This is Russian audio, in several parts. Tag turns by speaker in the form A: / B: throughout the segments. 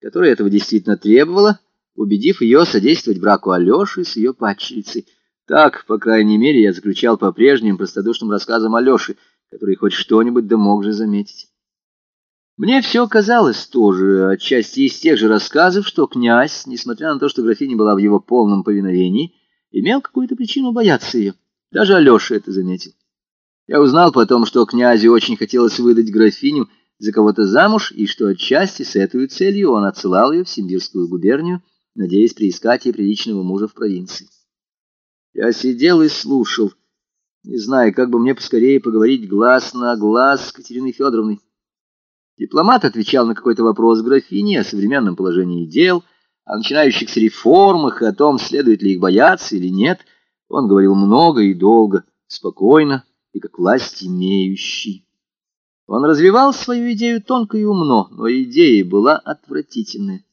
A: которая этого действительно требовала, убедив ее содействовать браку Алеши с ее падчерицей. Так, по крайней мере, я заключал по прежним простодушным рассказам Алеши, который хоть что-нибудь да мог же заметить. Мне все казалось тоже, отчасти из тех же рассказов, что князь, несмотря на то, что графиня была в его полном повиновении, имел какую-то причину бояться ее. Даже Алеша это заметил. Я узнал потом, что князю очень хотелось выдать графиню за кого-то замуж, и что отчасти с этой целью он отсылал ее в Симбирскую губернию, надеясь приискать ей приличного мужа в провинции. Я сидел и слушал, не зная, как бы мне поскорее поговорить глаз на глаз с Катериной Федоровной. Дипломат отвечал на какой-то вопрос графини о современном положении дел, о начинающихся реформах и о том, следует ли их бояться или нет. Он говорил много и долго, спокойно и как власть имеющий. Он развивал свою идею тонко и умно, но идея была отвратительная.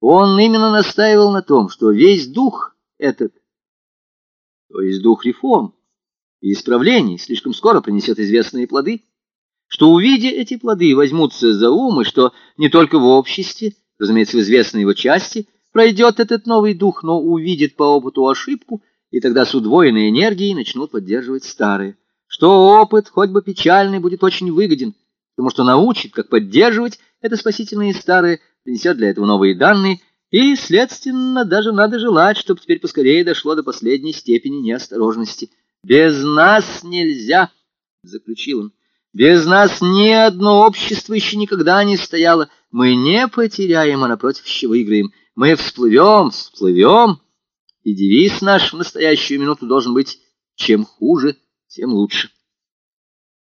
A: Он именно настаивал на том, что весь дух этот, то есть дух реформ и исправлений, слишком скоро принесет известные плоды, что, увидя эти плоды, возьмутся за ум, и что не только в обществе, разумеется, в известной его части, пройдет этот новый дух, но увидит по опыту ошибку, и тогда с удвоенной энергией начнут поддерживать старые. Что опыт, хоть бы печальный, будет очень выгоден, потому что научит, как поддерживать это спасительные старые, принесет для этого новые данные, и, следственно, даже надо желать, чтобы теперь поскорее дошло до последней степени неосторожности. «Без нас нельзя», — заключил он. Без нас ни одно общество еще никогда не стояло. Мы не потеряем, а напротив еще выиграем. Мы всплывем, всплывем. И девиз наш в настоящую минуту должен быть «Чем хуже, тем лучше».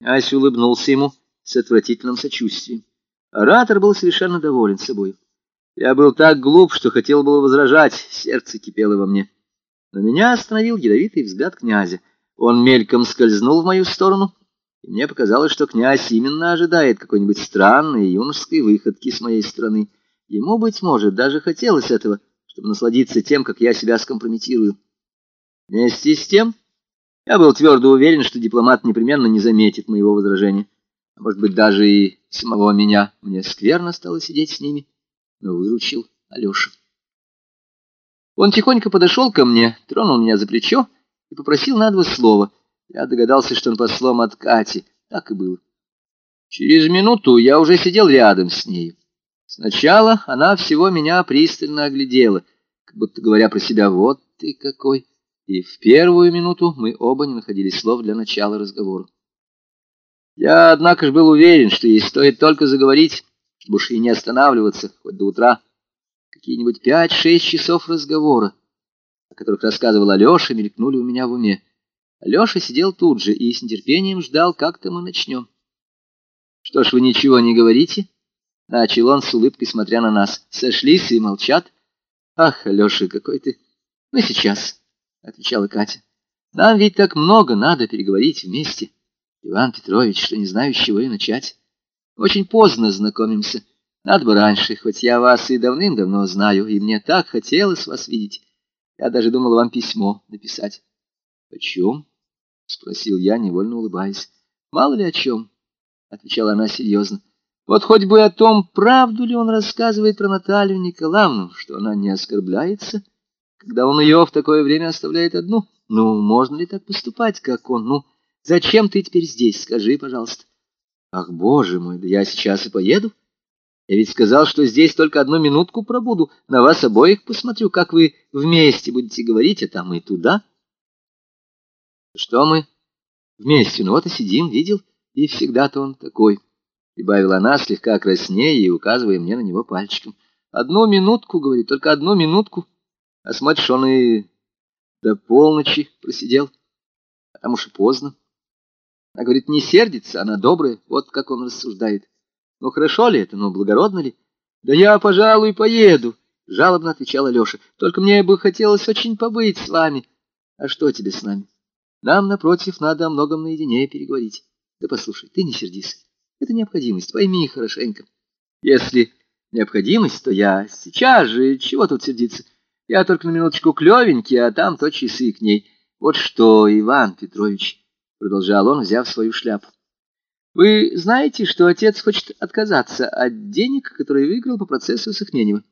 A: Ася улыбнулся ему с отвратительным сочувствием. Оратор был совершенно доволен собой. Я был так глуп, что хотел было возражать, сердце кипело во мне. Но меня остановил ядовитый взгляд князя. Он мельком скользнул в мою сторону — и мне показалось, что князь именно ожидает какой-нибудь странной юношеской выходки с моей стороны. Ему, быть может, даже хотелось этого, чтобы насладиться тем, как я себя скомпрометирую. Вместе с тем, я был твердо уверен, что дипломат непременно не заметит моего возражения. Может быть, даже и самого меня. Мне скверно стало сидеть с ними, но выручил Алеша. Он тихонько подошел ко мне, тронул меня за плечо и попросил на два слова — я догадался, что он послом от Кати. Так и было. Через минуту я уже сидел рядом с ней. Сначала она всего меня пристально оглядела, как будто говоря про себя «вот ты какой». И в первую минуту мы оба не находили слов для начала разговора. Я, однако же, был уверен, что ей стоит только заговорить, чтобы уж и не останавливаться, хоть до утра. Какие-нибудь пять-шесть часов разговора, о которых рассказывал Алеша, мелькнули у меня в уме. Алеша сидел тут же и с нетерпением ждал, как-то мы начнем. — Что ж вы ничего не говорите? — начал он с улыбкой, смотря на нас. Сошлись и молчат. — Ах, Алеша, какой ты... — Ну, сейчас, — отвечала Катя. — Нам ведь так много надо переговорить вместе. Иван Петрович, что не знаю, с чего и начать. Очень поздно знакомимся. Надо бы раньше, хоть я вас и давным-давно знаю, и мне так хотелось вас видеть. Я даже думал вам письмо написать. — О чем? — спросил я, невольно улыбаясь. — Мало ли о чем, — отвечала она серьезно. — Вот хоть бы о том, правду ли он рассказывает про Наталью Николаевну, что она не оскорбляется, когда он ее в такое время оставляет одну. Ну, можно ли так поступать, как он? Ну, зачем ты теперь здесь, скажи, пожалуйста. — Ах, боже мой, да я сейчас и поеду. Я ведь сказал, что здесь только одну минутку пробуду, на вас обоих посмотрю, как вы вместе будете говорить, а там и туда. — что мы вместе, ну вот и сидим, видел, и всегда-то он такой. Прибавила она, слегка краснея и указывая мне на него пальчиком. Одну минутку, говорит, только одну минутку. А смотришь, он и до полночи просидел. Уж и поздно. Она говорит, не сердится, она добрая, вот как он рассуждает. Ну хорошо ли это, ну благородно ли? Да я, пожалуй, поеду, жалобно отвечала Леша. Только мне бы хотелось очень побыть с вами. А что тебе с нами? Нам, напротив, надо о многом наедине переговорить. Да послушай, ты не сердись. Это необходимость, пойми хорошенько. Если необходимость, то я сейчас же, чего тут сердиться? Я только на минуточку клевенький, а там то часы к ней. Вот что, Иван Петрович, — продолжал он, взяв свою шляпу. Вы знаете, что отец хочет отказаться от денег, которые выиграл по процессу Сахненева?